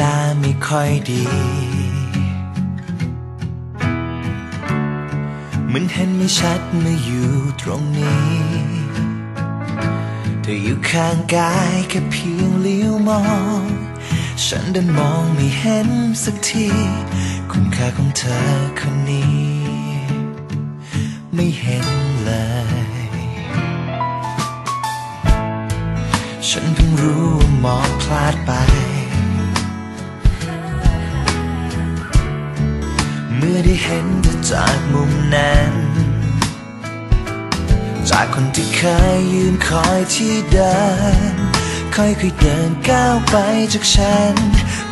ตาไม่ค่อยดี มันเห็นไม่ชัดเมื่ออยู่ตรงนี้ เธออยู่ข้างกายแค่เพียงเลี้ยวมอง ฉันเดินมองไม่เห็นสักที คุณค่าของเธอคนนี้ ไม่เห็นเลยฉันเพิ่งรู้ว่ามองพลาดไป เมื่อได้เห็นเธอจากมุมนั้น จากคนที่เคยยืนคอยที่เดินค่อยๆเดินก้าวไปจากฉัน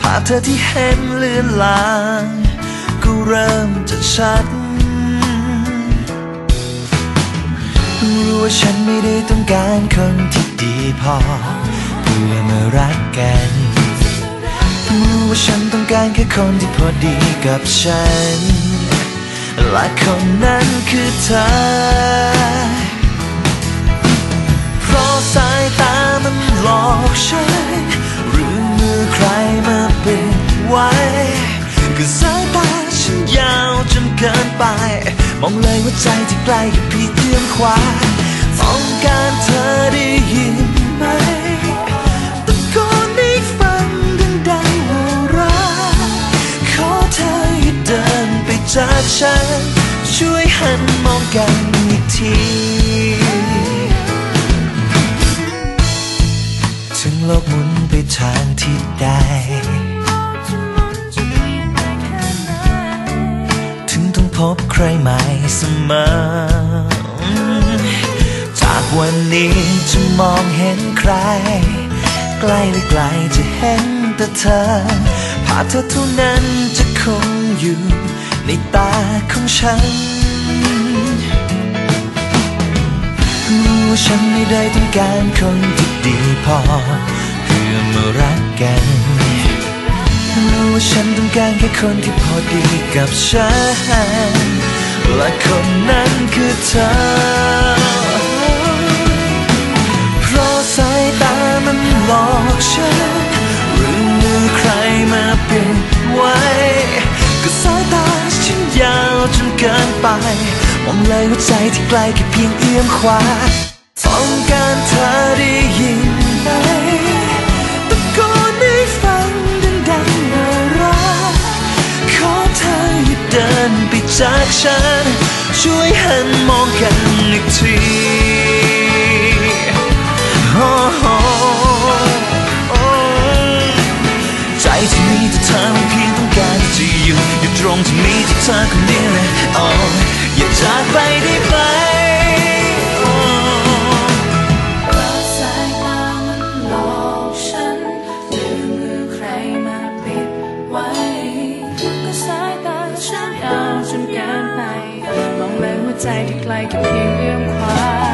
ภาพเธอที่เห็นเลือนลางก็เริ่มจะชัดรู้ว่าฉันไม่ได้ต้องการคนที่ดีพอ เพื่อมารักกันรู้ว่าฉัน ต้องการแค่คนที่พอดีกับฉัน และคนนั้นคือเธอ เพราะสายตามันหลอกฉัน หรือมือใครมาปิดไว้ก็สายตาฉันยาวจนเกินไป มองเลยว่าใจที่ใกล้แค่เพียงเอื้อมขวาต้องการเธอได้ยิน ฉัน ช่วยหันมองกันอีกทีถึงโลกหมุนไปทางที่ใดถึงต้องพบใครใหม่เสมอจากวันนี้จะมองเห็นใคร ใกล้หรือไกลจะเห็นแต่เธอภาพเธอเท่านั้นจะคงอยู่ ในตาของฉัน รู้ว่าฉันไม่ได้ต้องการคนที่ดีพอ เพื่อมารักกัน รู้ว่าฉันต้องการแค่คนที่พอดีกับฉัน และคนนั้นคือเธอ เพราะสายตามันหลอกฉัน เกินไปมองเลยว่าใจที่ใกลแค่เพียงเอื้อมขวาต้องการเธอได้ยินไหมตะโกนให้ฟังดังๆว่ารักขอเธออย่าเดินไปจากฉัน ช่วยหันมองกันอีกทีใจที่มีแต่เธอเพียงต้องการที่จะอยู่อยู่ตรงที่มีแต่เธอคนเดียว ใจที่ไกลกับเพียงเอื้อมคว้า